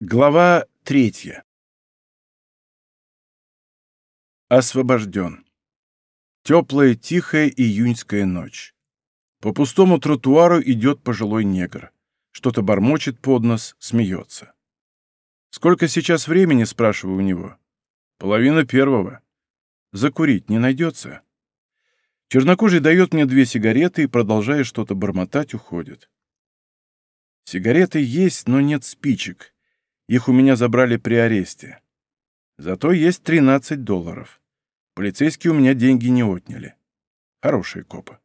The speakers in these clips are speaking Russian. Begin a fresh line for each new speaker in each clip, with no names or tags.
Глава третья. Освобожден. Теплая, тихая июньская ночь. По пустому тротуару идет пожилой негр. Что-то бормочет под нос, смеется. «Сколько сейчас времени?» — спрашиваю у него. «Половина первого. Закурить не найдется?» Чернокожий дает мне две сигареты и, продолжая что-то бормотать, уходит. Сигареты есть, но нет спичек. Их у меня забрали при аресте. Зато есть 13 долларов. Полицейские у меня деньги не отняли. Хорошие копы.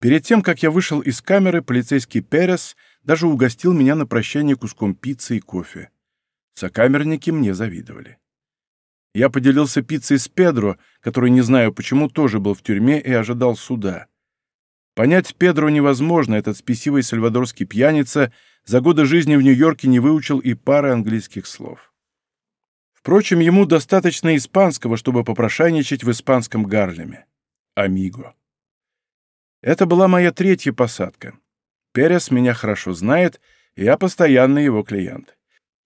Перед тем, как я вышел из камеры, полицейский Перес даже угостил меня на прощание куском пиццы и кофе. Сокамерники мне завидовали. Я поделился пиццей с Педро, который, не знаю почему, тоже был в тюрьме и ожидал суда. Понять Педро невозможно, этот спесивый сальвадорский пьяница за годы жизни в Нью-Йорке не выучил и пары английских слов. Впрочем, ему достаточно испанского, чтобы попрошайничать в испанском Гарлеме. Амиго. Это была моя третья посадка. Перес меня хорошо знает, и я постоянный его клиент.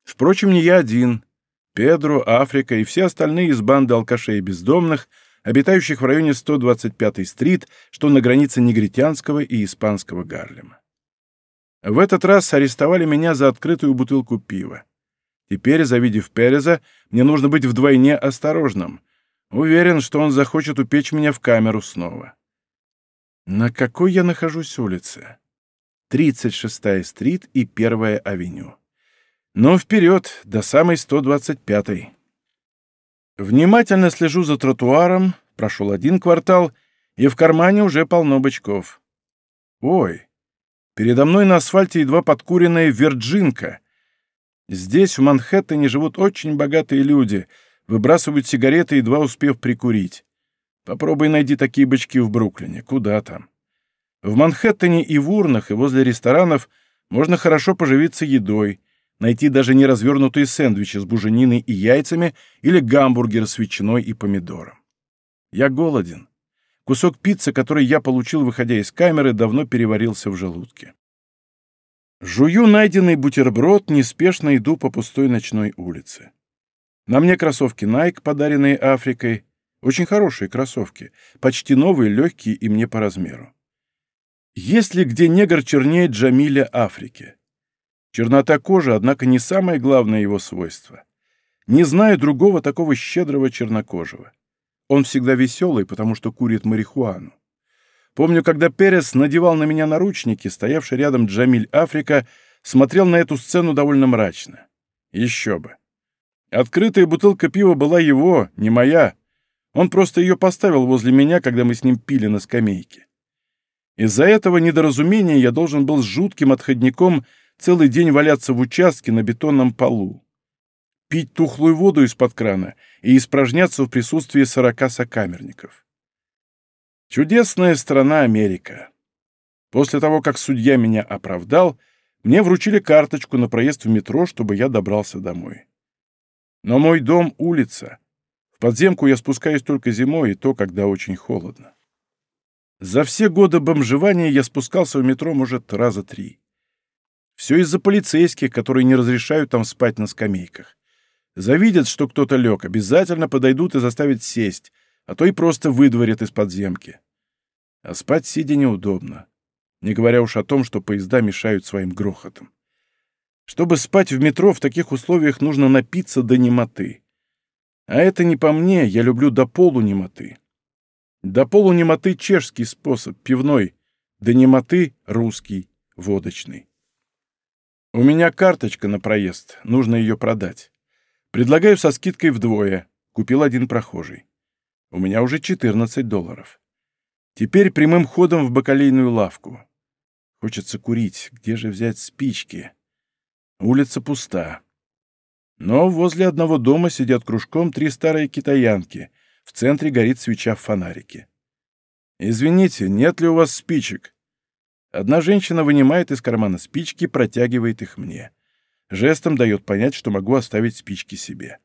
Впрочем, не я один. Педро, Африка и все остальные из банды алкашей и бездомных, обитающих в районе 125-й стрит, что на границе негритянского и испанского Гарлема. В этот раз арестовали меня за открытую бутылку пива. Теперь, завидев Переза, мне нужно быть вдвойне осторожным. Уверен, что он захочет упечь меня в камеру снова. На какой я нахожусь улице? 36-я стрит и 1-я авеню. Но вперед, до самой 125-й. Внимательно слежу за тротуаром, прошел один квартал, и в кармане уже полно бычков. Ой, Передо мной на асфальте едва подкуренная Вирджинка. Здесь, в Манхэттене, живут очень богатые люди, выбрасывают сигареты, едва успев прикурить. Попробуй найди такие бычки в Бруклине. Куда там? В Манхэттене и в урнах, и возле ресторанов можно хорошо поживиться едой, найти даже неразвернутые сэндвичи с бужениной и яйцами или гамбургер с ветчиной и помидором. Я голоден. Кусок пиццы, который я получил, выходя из камеры, давно переварился в желудке. Жую найденный бутерброд, неспешно иду по пустой ночной улице. На мне кроссовки Nike, подаренные Африкой. Очень хорошие кроссовки, почти новые, легкие и мне по размеру. Есть ли где негр чернее Джамиля Африки? Чернота кожи, однако, не самое главное его свойство. Не знаю другого такого щедрого чернокожего. Он всегда веселый, потому что курит марихуану. Помню, когда Перес надевал на меня наручники, стоявший рядом Джамиль Африка смотрел на эту сцену довольно мрачно. Еще бы. Открытая бутылка пива была его, не моя. Он просто ее поставил возле меня, когда мы с ним пили на скамейке. Из-за этого недоразумения я должен был с жутким отходником целый день валяться в участке на бетонном полу пить тухлую воду из-под крана и испражняться в присутствии сорока сокамерников. Чудесная страна Америка. После того, как судья меня оправдал, мне вручили карточку на проезд в метро, чтобы я добрался домой. Но мой дом — улица. В подземку я спускаюсь только зимой, и то, когда очень холодно. За все годы бомжевания я спускался в метро, может, раза три. Все из-за полицейских, которые не разрешают там спать на скамейках. Завидят, что кто-то лег, обязательно подойдут и заставят сесть, а то и просто выдворят из подземки. А спать сидя неудобно, не говоря уж о том, что поезда мешают своим грохотом. Чтобы спать в метро в таких условиях нужно напиться до немоты. А это не по мне, я люблю до полу немоты. До полу немоты чешский способ, пивной, до немоты русский, водочный. У меня карточка на проезд, нужно ее продать. Предлагаю со скидкой вдвое. Купил один прохожий. У меня уже 14 долларов. Теперь прямым ходом в бакалейную лавку. Хочется курить. Где же взять спички? Улица пуста. Но возле одного дома сидят кружком три старые китаянки. В центре горит свеча в фонарике. «Извините, нет ли у вас спичек?» Одна женщина вынимает из кармана спички, протягивает их мне жестом дает понять, что могу оставить спички себе.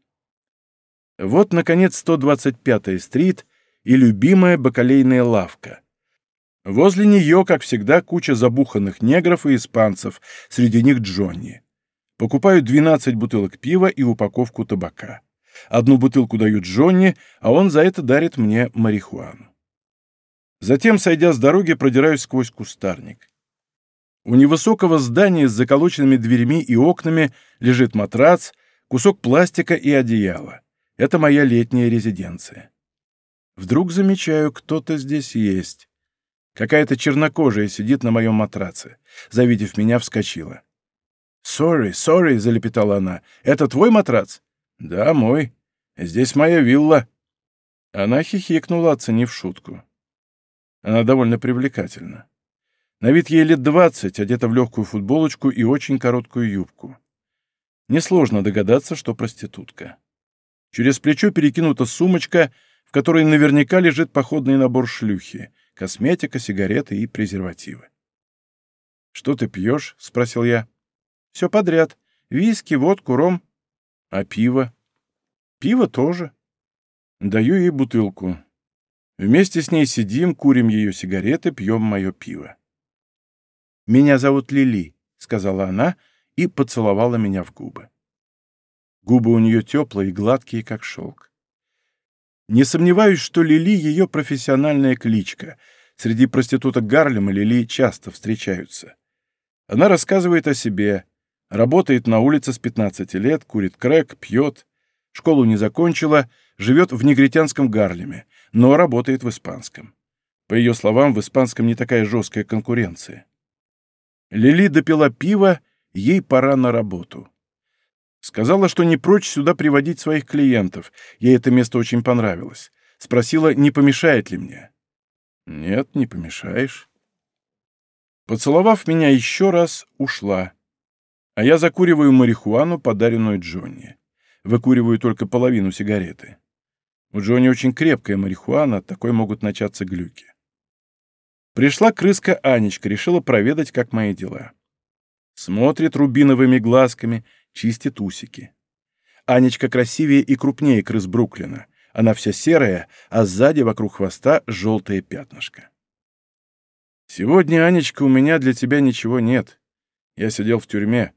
Вот, наконец, 125-я стрит и любимая бакалейная лавка. Возле нее, как всегда, куча забуханных негров и испанцев, среди них Джонни. Покупаю 12 бутылок пива и упаковку табака. Одну бутылку дают Джонни, а он за это дарит мне марихуану. Затем, сойдя с дороги, продираюсь сквозь кустарник. У невысокого здания с заколоченными дверьми и окнами лежит матрац, кусок пластика и одеяло. Это моя летняя резиденция. Вдруг замечаю, кто-то здесь есть. Какая-то чернокожая сидит на моем матраце. Завидев меня, вскочила. «Сори, сори», — залепетала она. «Это твой матрац?» «Да, мой. Здесь моя вилла». Она хихикнула, оценив шутку. Она довольно привлекательна. На вид ей лет двадцать, одета в легкую футболочку и очень короткую юбку. Несложно догадаться, что проститутка. Через плечо перекинута сумочка, в которой наверняка лежит походный набор шлюхи, косметика, сигареты и презервативы. «Что ты пьешь?» — спросил я. Все подряд. Виски, водку, ром. А пиво? Пиво тоже. Даю ей бутылку. Вместе с ней сидим, курим ее сигареты, пьем мое пиво. «Меня зовут Лили», — сказала она и поцеловала меня в губы. Губы у нее теплые гладкие, как шелк. Не сомневаюсь, что Лили — ее профессиональная кличка. Среди проституток Гарлема Лили часто встречаются. Она рассказывает о себе, Работает на улице с 15 лет, курит крэк, пьет. Школу не закончила, живет в негритянском Гарлеме, но работает в испанском. По ее словам, в испанском не такая жесткая конкуренция. Лили допила пиво, ей пора на работу. Сказала, что не прочь сюда приводить своих клиентов, ей это место очень понравилось. Спросила, не помешает ли мне. Нет, не помешаешь. Поцеловав меня еще раз, ушла. А я закуриваю марихуану, подаренную Джонни. Выкуриваю только половину сигареты. У Джонни очень крепкая марихуана, от такой могут начаться глюки. Пришла крыска Анечка, решила проведать, как мои дела. Смотрит рубиновыми глазками, чистит усики. Анечка красивее и крупнее крыс Бруклина. Она вся серая, а сзади вокруг хвоста желтое пятнышко. «Сегодня, Анечка, у меня для тебя ничего нет. Я сидел в тюрьме.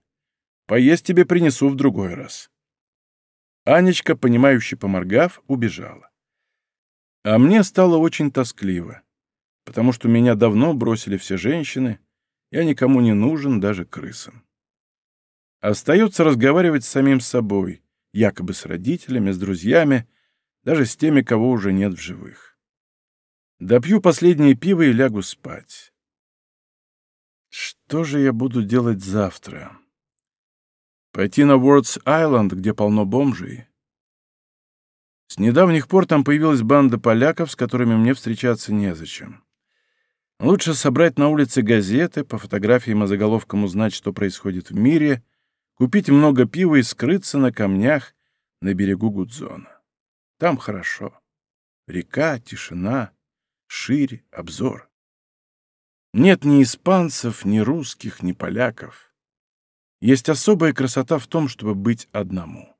Поесть тебе принесу в другой раз». Анечка, понимающе поморгав, убежала. А мне стало очень тоскливо, потому что меня давно бросили все женщины, я никому не нужен, даже крысам. Остается разговаривать с самим собой, якобы с родителями, с друзьями, даже с теми, кого уже нет в живых. Допью последнее пиво и лягу спать. Что же я буду делать завтра? Пойти на Уордс-Айленд, где полно бомжей. С недавних пор там появилась банда поляков, с которыми мне встречаться незачем. Лучше собрать на улице газеты, по фотографиям и заголовкам узнать, что происходит в мире, купить много пива и скрыться на камнях на берегу Гудзона. Там хорошо. Река, тишина, шире, обзор. Нет ни испанцев, ни русских, ни поляков. Есть особая красота в том, чтобы быть одному.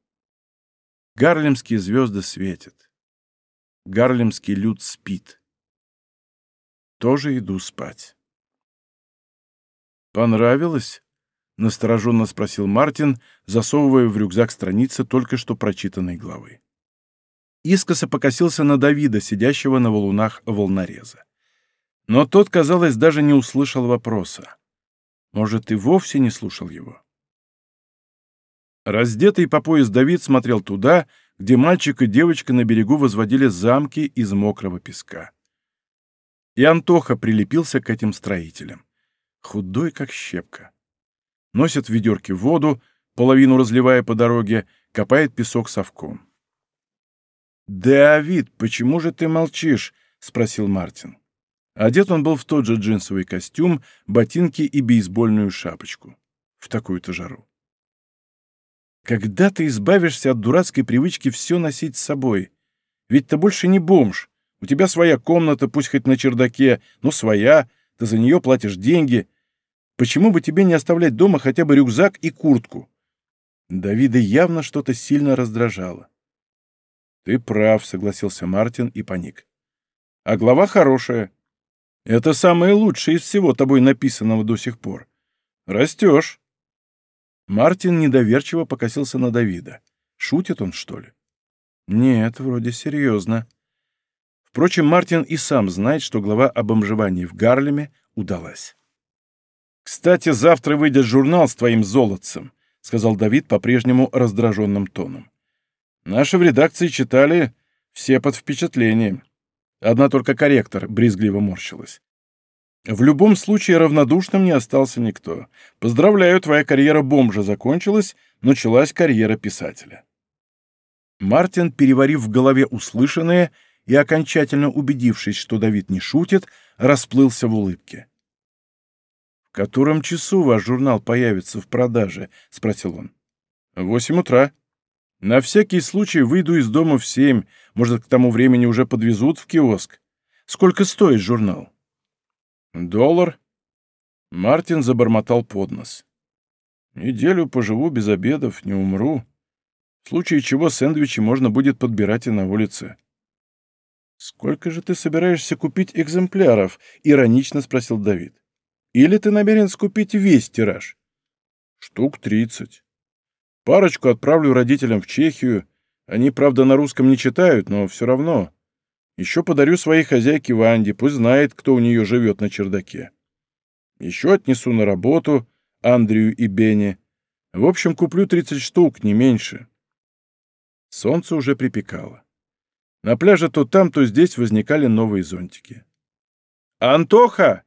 Гарлемские звезды светят. Гарлемский люд спит. Тоже иду спать. «Понравилось?» — настороженно спросил Мартин, засовывая в рюкзак страницы только что прочитанной главы. Искоса покосился на Давида, сидящего на валунах волнореза. Но тот, казалось, даже не услышал вопроса. Может, и вовсе не слушал его. Раздетый по пояс Давид смотрел туда, где мальчик и девочка на берегу возводили замки из мокрого песка. И Антоха прилепился к этим строителям. Худой, как щепка. Носит в ведерке воду, половину разливая по дороге, копает песок совком. «Давид, почему же ты молчишь?» — спросил Мартин. Одет он был в тот же джинсовый костюм, ботинки и бейсбольную шапочку. В такую-то жару. Когда ты избавишься от дурацкой привычки все носить с собой? Ведь ты больше не бомж. У тебя своя комната, пусть хоть на чердаке, но своя, ты за нее платишь деньги. Почему бы тебе не оставлять дома хотя бы рюкзак и куртку? Давида явно что-то сильно раздражало. «Ты прав», — согласился Мартин и паник. «А глава хорошая. Это самое лучшее из всего тобой написанного до сих пор. Растешь». Мартин недоверчиво покосился на Давида. Шутит он, что ли? Нет, вроде серьезно. Впрочем, Мартин и сам знает, что глава о бомжевании в Гарлеме удалась. «Кстати, завтра выйдет журнал с твоим золотцем», — сказал Давид по-прежнему раздраженным тоном. «Наши в редакции читали, все под впечатлением. Одна только корректор брезгливо морщилась. В любом случае равнодушным не остался никто. Поздравляю, твоя карьера бомжа закончилась, началась карьера писателя. Мартин, переварив в голове услышанное и окончательно убедившись, что Давид не шутит, расплылся в улыбке. «В котором часу ваш журнал появится в продаже?» — спросил он. «В восемь утра. На всякий случай выйду из дома в семь, может, к тому времени уже подвезут в киоск. Сколько стоит журнал?» «Доллар?» Мартин забормотал под нос. «Неделю поживу без обедов, не умру. В случае чего сэндвичи можно будет подбирать и на улице». «Сколько же ты собираешься купить экземпляров?» — иронично спросил Давид. «Или ты намерен скупить весь тираж?» «Штук тридцать. Парочку отправлю родителям в Чехию, они, правда, на русском не читают, но все равно. Еще подарю своей хозяйке Ванде, пусть знает, кто у нее живет на чердаке. Еще отнесу на работу Андрею и Бене. В общем, куплю 30 штук, не меньше. Солнце уже припекало. На пляже то там, то здесь возникали новые зонтики. «Антоха!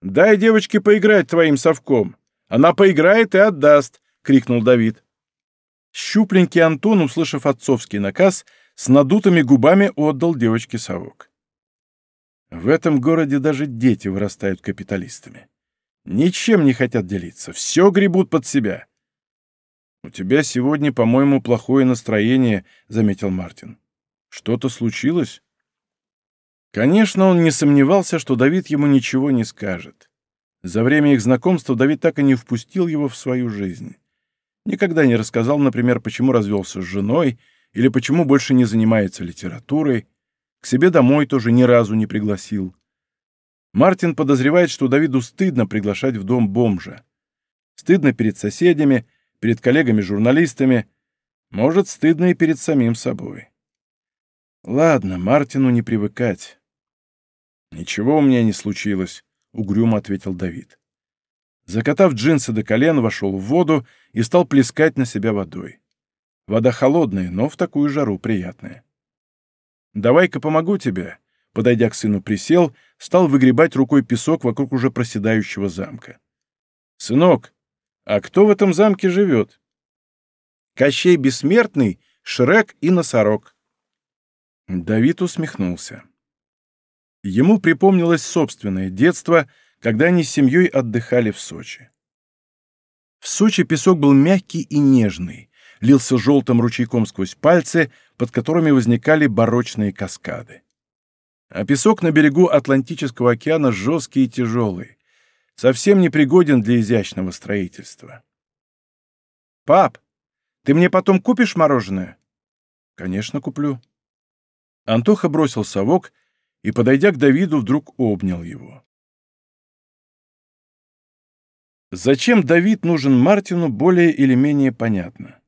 Дай девочке поиграть твоим совком! Она поиграет и отдаст!» — крикнул Давид. Щупленький Антон, услышав отцовский наказ, с надутыми губами отдал девочке совок. В этом городе даже дети вырастают капиталистами. Ничем не хотят делиться, все гребут под себя. «У тебя сегодня, по-моему, плохое настроение», — заметил Мартин. «Что-то случилось?» Конечно, он не сомневался, что Давид ему ничего не скажет. За время их знакомства Давид так и не впустил его в свою жизнь. Никогда не рассказал, например, почему развелся с женой или почему больше не занимается литературой. К себе домой тоже ни разу не пригласил. Мартин подозревает, что Давиду стыдно приглашать в дом бомжа. Стыдно перед соседями, перед коллегами-журналистами, может, стыдно и перед самим собой. Ладно, Мартину не привыкать. «Ничего у меня не случилось», — угрюмо ответил Давид. Закатав джинсы до колен, вошел в воду и стал плескать на себя водой. Вода холодная, но в такую жару приятная. «Давай-ка помогу тебе», — подойдя к сыну, присел, стал выгребать рукой песок вокруг уже проседающего замка. «Сынок, а кто в этом замке живет?» «Кощей Бессмертный, Шрек и Носорог». Давид усмехнулся. Ему припомнилось собственное детство — когда они с семьей отдыхали в Сочи. В Сочи песок был мягкий и нежный, лился желтым ручейком сквозь пальцы, под которыми возникали барочные каскады. А песок на берегу Атлантического океана жесткий и тяжелый, совсем непригоден для изящного строительства. «Пап, ты мне потом купишь мороженое?» «Конечно, куплю». Антоха бросил совок и, подойдя к Давиду, вдруг обнял его. Зачем Давид нужен Мартину, более или менее понятно.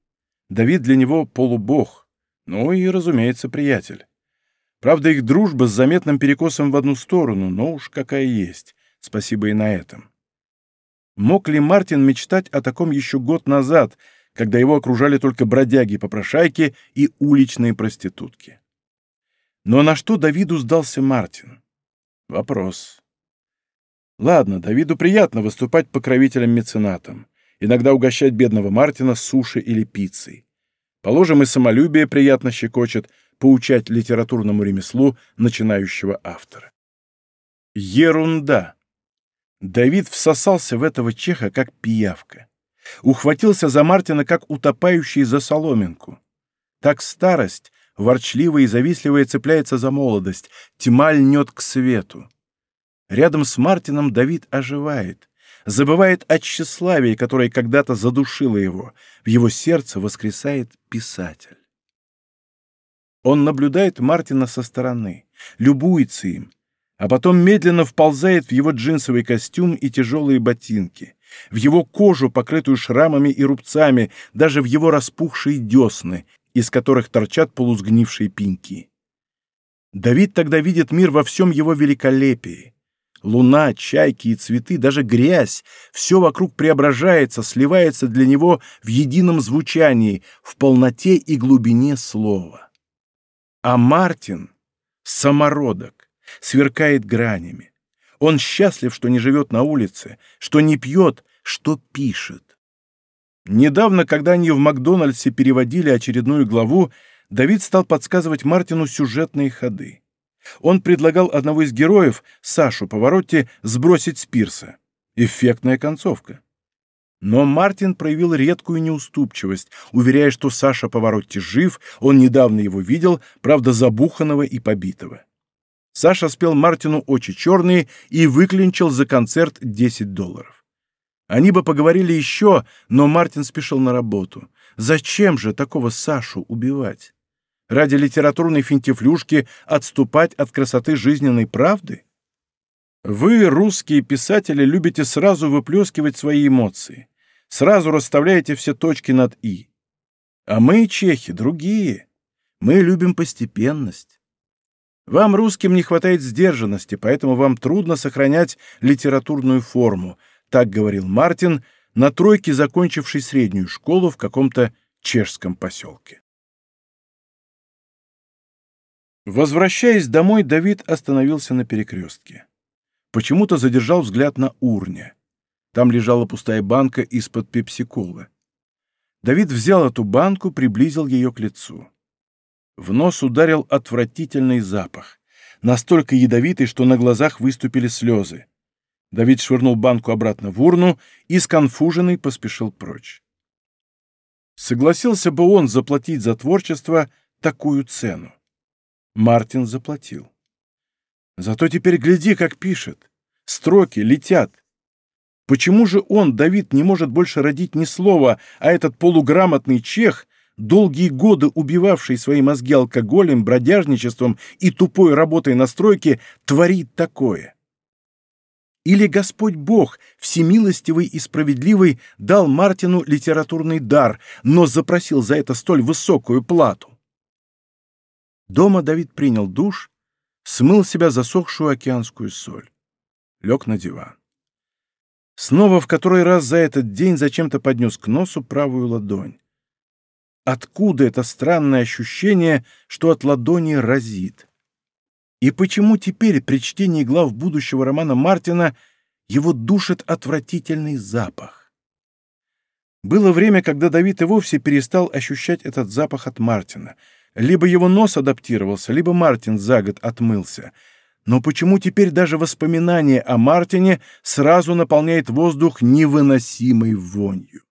Давид для него полубог, ну и, разумеется, приятель. Правда, их дружба с заметным перекосом в одну сторону, но уж какая есть, спасибо и на этом. Мог ли Мартин мечтать о таком еще год назад, когда его окружали только бродяги-попрошайки и уличные проститутки? Но на что Давиду сдался Мартин? Вопрос. Ладно, Давиду приятно выступать покровителем-меценатом, иногда угощать бедного Мартина суши или пиццей. Положим, и самолюбие приятно щекочет поучать литературному ремеслу начинающего автора. Ерунда! Давид всосался в этого чеха, как пиявка. Ухватился за Мартина, как утопающий за соломинку. Так старость, ворчливая и завистливая, цепляется за молодость, тьма льнет к свету. Рядом с Мартином Давид оживает, забывает о тщеславии, которое когда-то задушило его. В его сердце воскресает писатель. Он наблюдает Мартина со стороны, любуется им, а потом медленно вползает в его джинсовый костюм и тяжелые ботинки, в его кожу, покрытую шрамами и рубцами, даже в его распухшие десны, из которых торчат полусгнившие пеньки. Давид тогда видит мир во всем его великолепии. Луна, чайки и цветы, даже грязь — все вокруг преображается, сливается для него в едином звучании, в полноте и глубине слова. А Мартин — самородок, сверкает гранями. Он счастлив, что не живет на улице, что не пьет, что пишет. Недавно, когда они в Макдональдсе переводили очередную главу, Давид стал подсказывать Мартину сюжетные ходы. Он предлагал одного из героев, Сашу Поворотти, сбросить с пирса. Эффектная концовка. Но Мартин проявил редкую неуступчивость, уверяя, что Саша Поворотти жив, он недавно его видел, правда, забуханного и побитого. Саша спел Мартину «Очи черные» и выклинчил за концерт 10 долларов. Они бы поговорили еще, но Мартин спешил на работу. Зачем же такого Сашу убивать? Ради литературной финтифлюшки отступать от красоты жизненной правды? Вы, русские писатели, любите сразу выплескивать свои эмоции. Сразу расставляете все точки над «и». А мы, чехи, другие. Мы любим постепенность. Вам, русским, не хватает сдержанности, поэтому вам трудно сохранять литературную форму, так говорил Мартин, на тройке закончивший среднюю школу в каком-то чешском поселке. Возвращаясь домой, Давид остановился на перекрестке. Почему-то задержал взгляд на урне. Там лежала пустая банка из-под пепсиколы. Давид взял эту банку, приблизил ее к лицу. В нос ударил отвратительный запах, настолько ядовитый, что на глазах выступили слезы. Давид швырнул банку обратно в урну и, сконфуженный, поспешил прочь. Согласился бы он заплатить за творчество такую цену. Мартин заплатил. Зато теперь гляди, как пишет. Строки летят. Почему же он, Давид, не может больше родить ни слова, а этот полуграмотный чех долгие годы убивавший свои мозги алкоголем, бродяжничеством и тупой работой на стройке, творит такое? Или Господь Бог, всемилостивый и справедливый, дал Мартину литературный дар, но запросил за это столь высокую плату? Дома Давид принял душ, смыл себя засохшую океанскую соль. Лег на диван. Снова в который раз за этот день зачем-то поднес к носу правую ладонь. Откуда это странное ощущение, что от ладони разит? И почему теперь при чтении глав будущего романа Мартина его душит отвратительный запах? Было время, когда Давид и вовсе перестал ощущать этот запах от Мартина. Либо его нос адаптировался, либо Мартин за год отмылся. Но почему теперь даже воспоминание о Мартине сразу наполняет воздух невыносимой вонью?